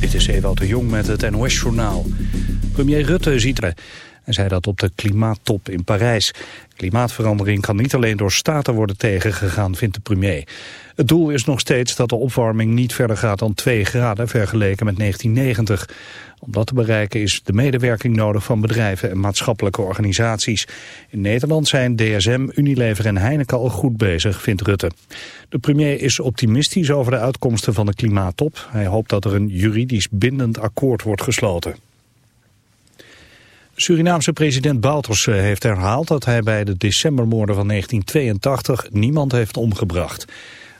Dit is Ewout de Jong met het NOS-journaal. Premier Rutte ziet er... Hij zei dat op de klimaattop in Parijs. Klimaatverandering kan niet alleen door staten worden tegengegaan, vindt de premier. Het doel is nog steeds dat de opwarming niet verder gaat dan 2 graden vergeleken met 1990. Om dat te bereiken is de medewerking nodig van bedrijven en maatschappelijke organisaties. In Nederland zijn DSM, Unilever en Heineken al goed bezig, vindt Rutte. De premier is optimistisch over de uitkomsten van de klimaattop. Hij hoopt dat er een juridisch bindend akkoord wordt gesloten. Surinaamse president Bouterse heeft herhaald dat hij bij de decembermoorden van 1982 niemand heeft omgebracht.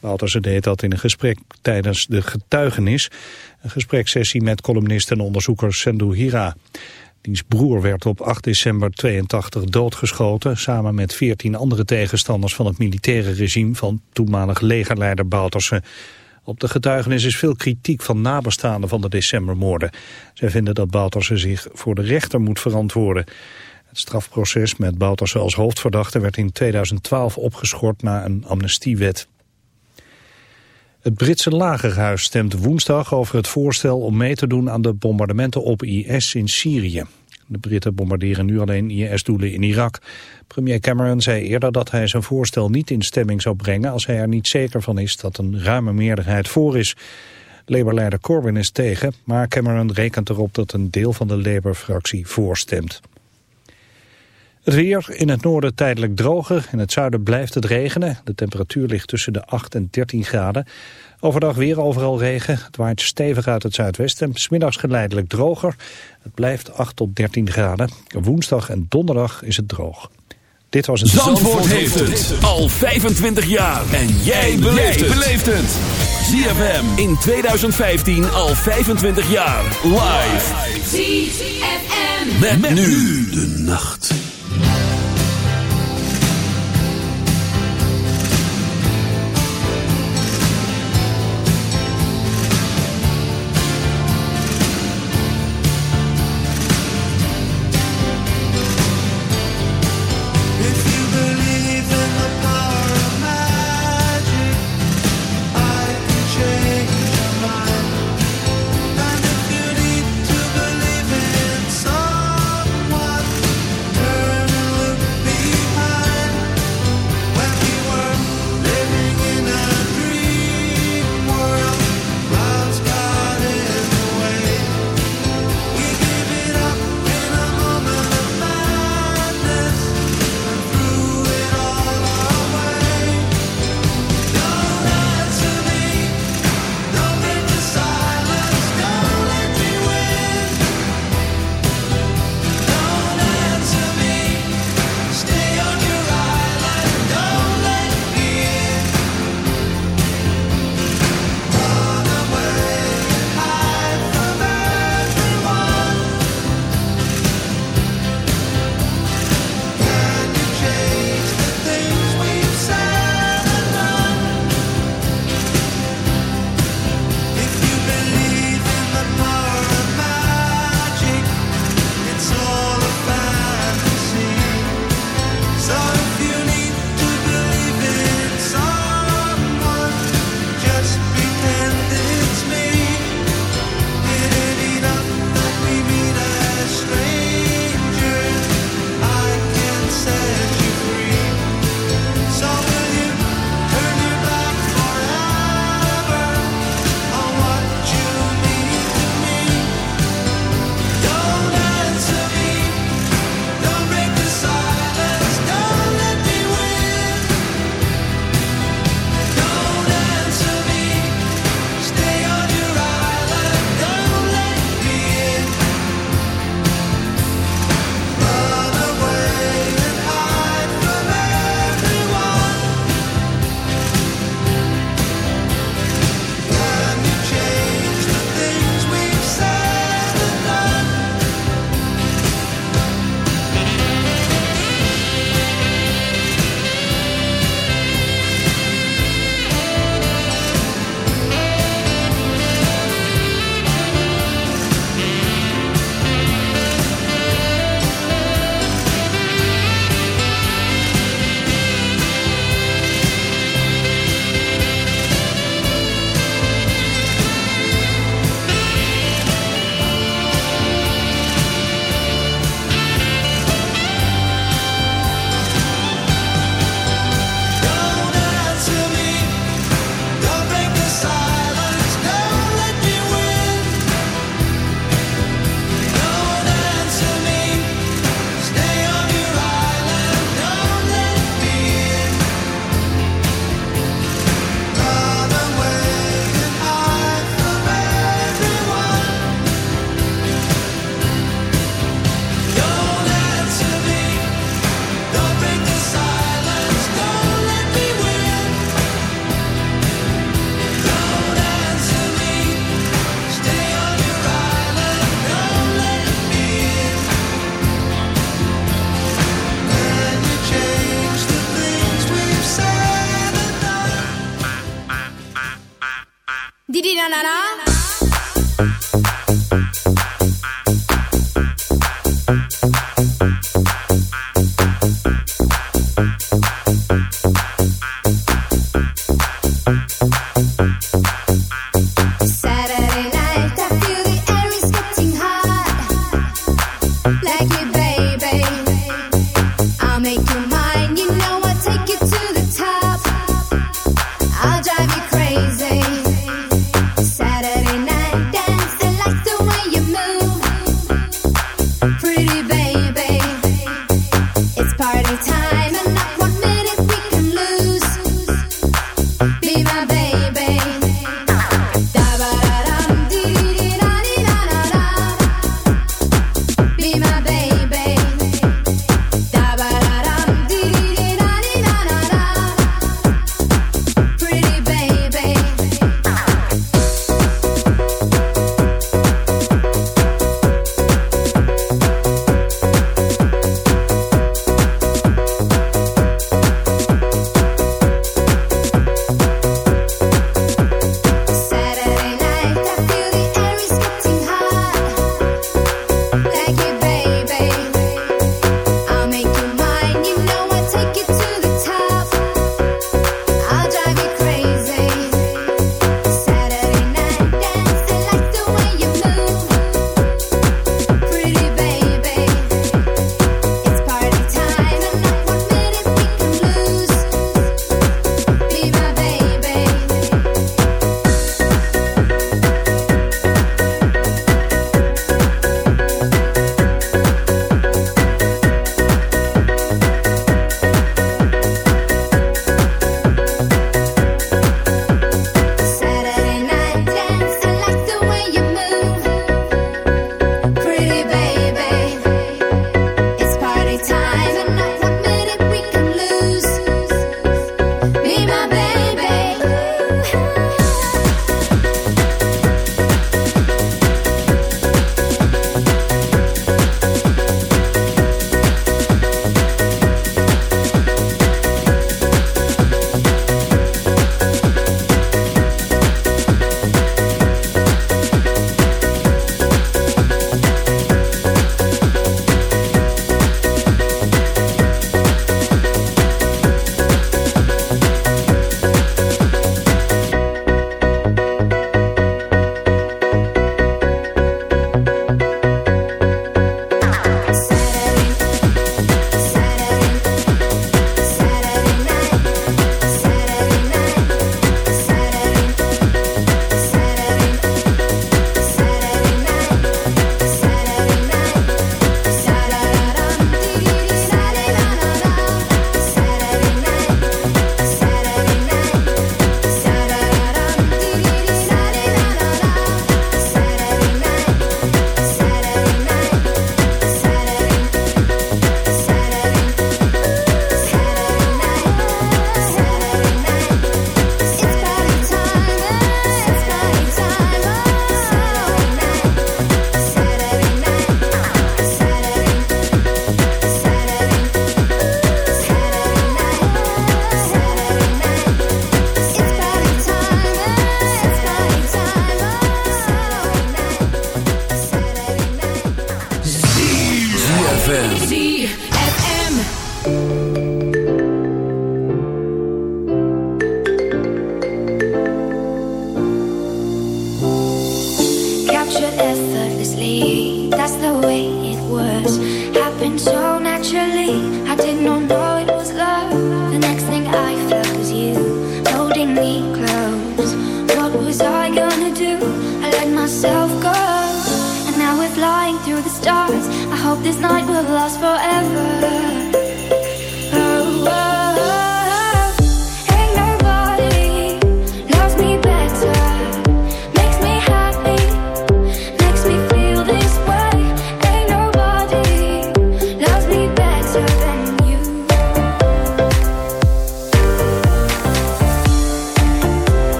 Bouterse deed dat in een gesprek tijdens de getuigenis, een gespreksessie met columnist en onderzoeker Sendu Hira. Diens broer werd op 8 december 82 doodgeschoten... samen met 14 andere tegenstanders van het militaire regime... van toenmalig legerleider Bouterse. Op de getuigenis is veel kritiek van nabestaanden van de decembermoorden. Zij vinden dat Bouterse zich voor de rechter moet verantwoorden. Het strafproces met Bouterse als hoofdverdachte werd in 2012 opgeschort na een amnestiewet. Het Britse lagerhuis stemt woensdag over het voorstel om mee te doen aan de bombardementen op IS in Syrië. De Britten bombarderen nu alleen IS-doelen in Irak. Premier Cameron zei eerder dat hij zijn voorstel niet in stemming zou brengen als hij er niet zeker van is dat een ruime meerderheid voor is. Labour-leider Corbyn is tegen, maar Cameron rekent erop dat een deel van de Labour-fractie voorstemt. Het weer in het noorden tijdelijk droger. In het zuiden blijft het regenen. De temperatuur ligt tussen de 8 en 13 graden. Overdag weer overal regen. Het waait stevig uit het zuidwesten. Smiddags geleidelijk droger. Het blijft 8 tot 13 graden. Woensdag en donderdag is het droog. Dit was het Zandvoort, heeft het al 25 jaar. En jij beleeft het. ZFM in 2015 al 25 jaar. Live. ZFM. met nu de nacht.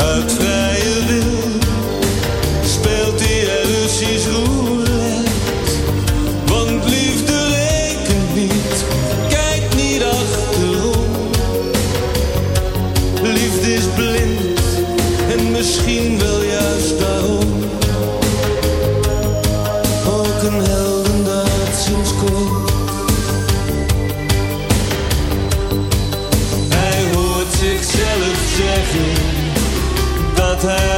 het water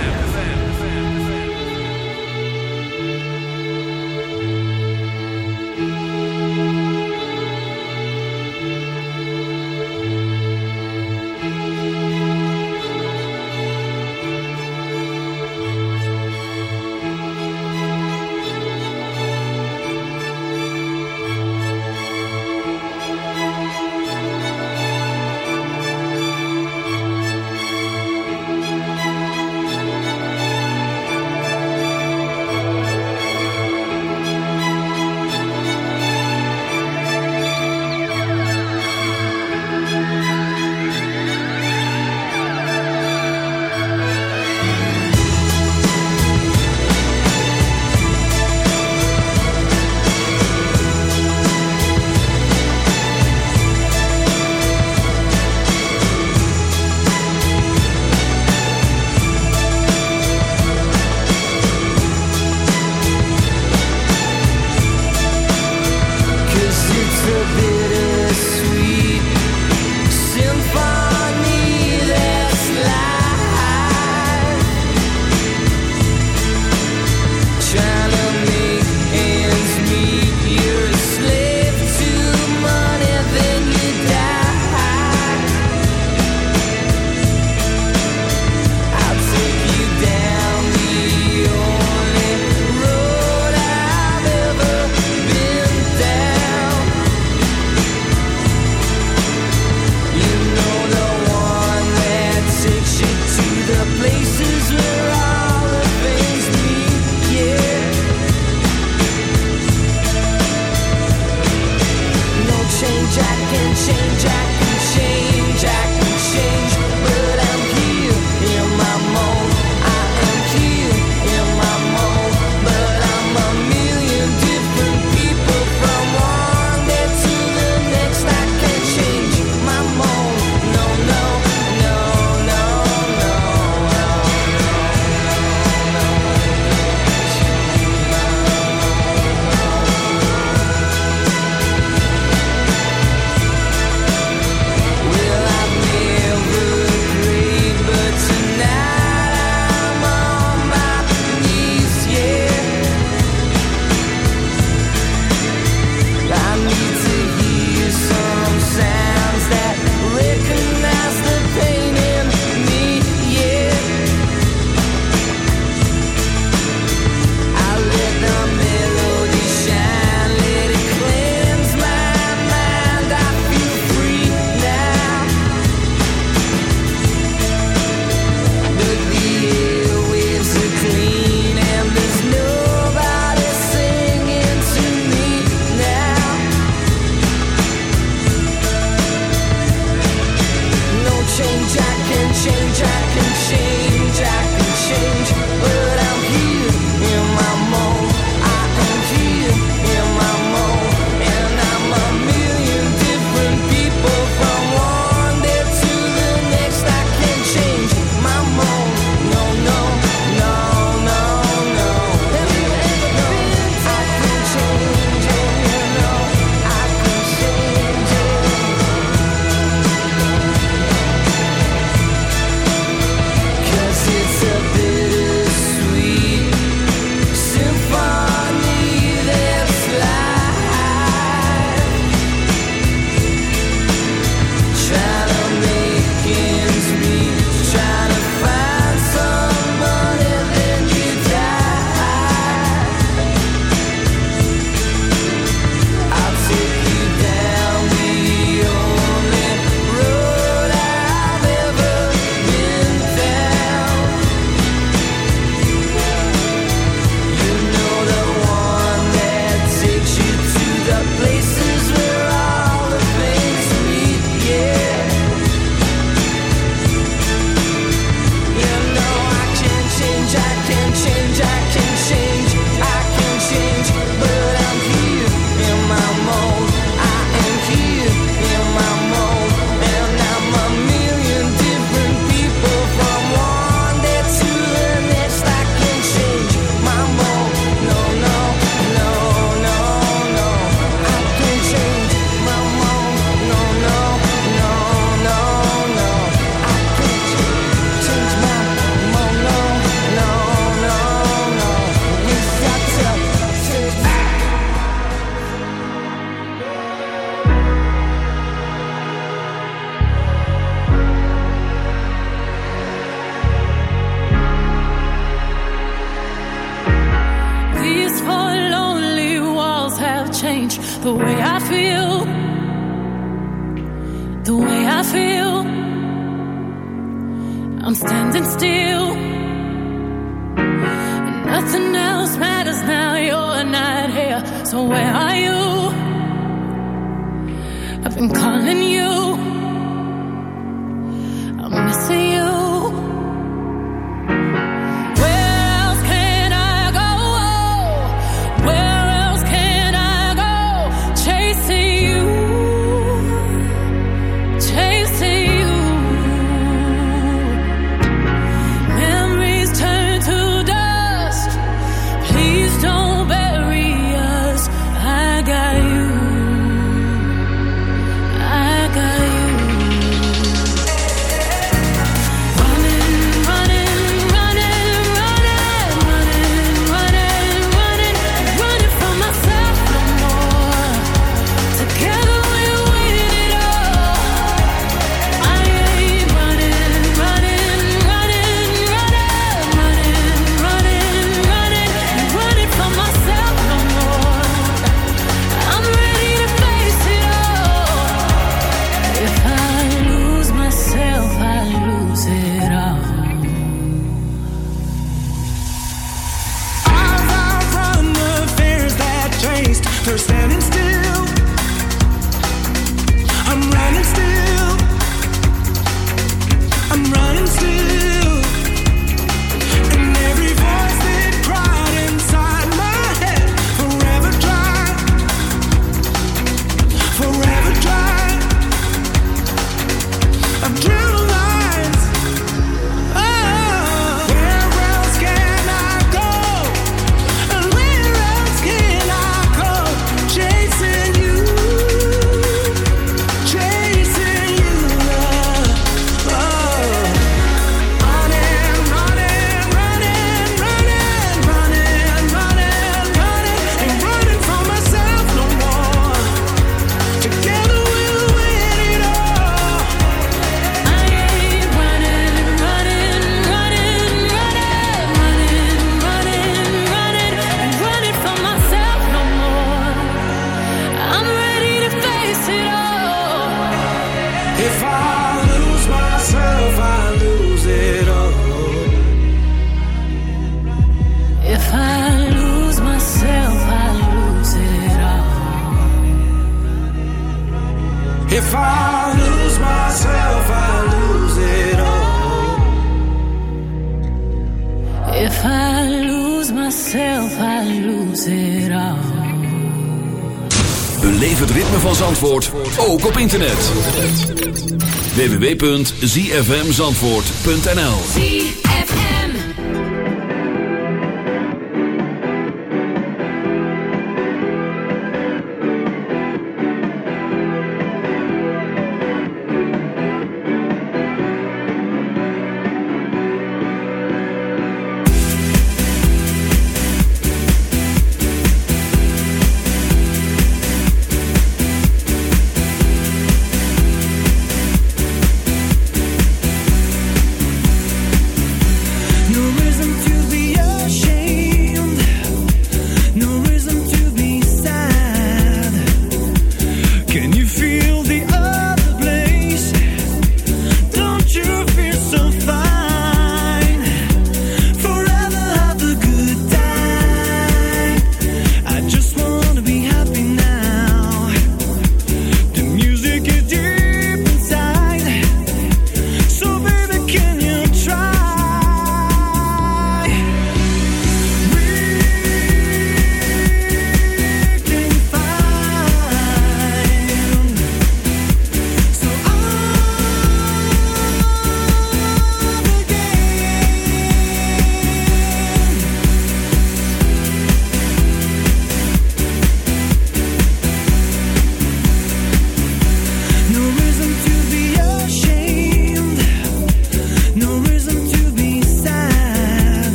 www.zfmzandvoort.nl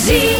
Zee.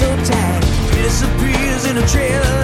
so tight, disappears in a trail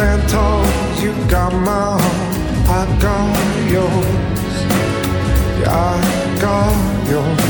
You got my heart, I got yours. Yeah, I got yours.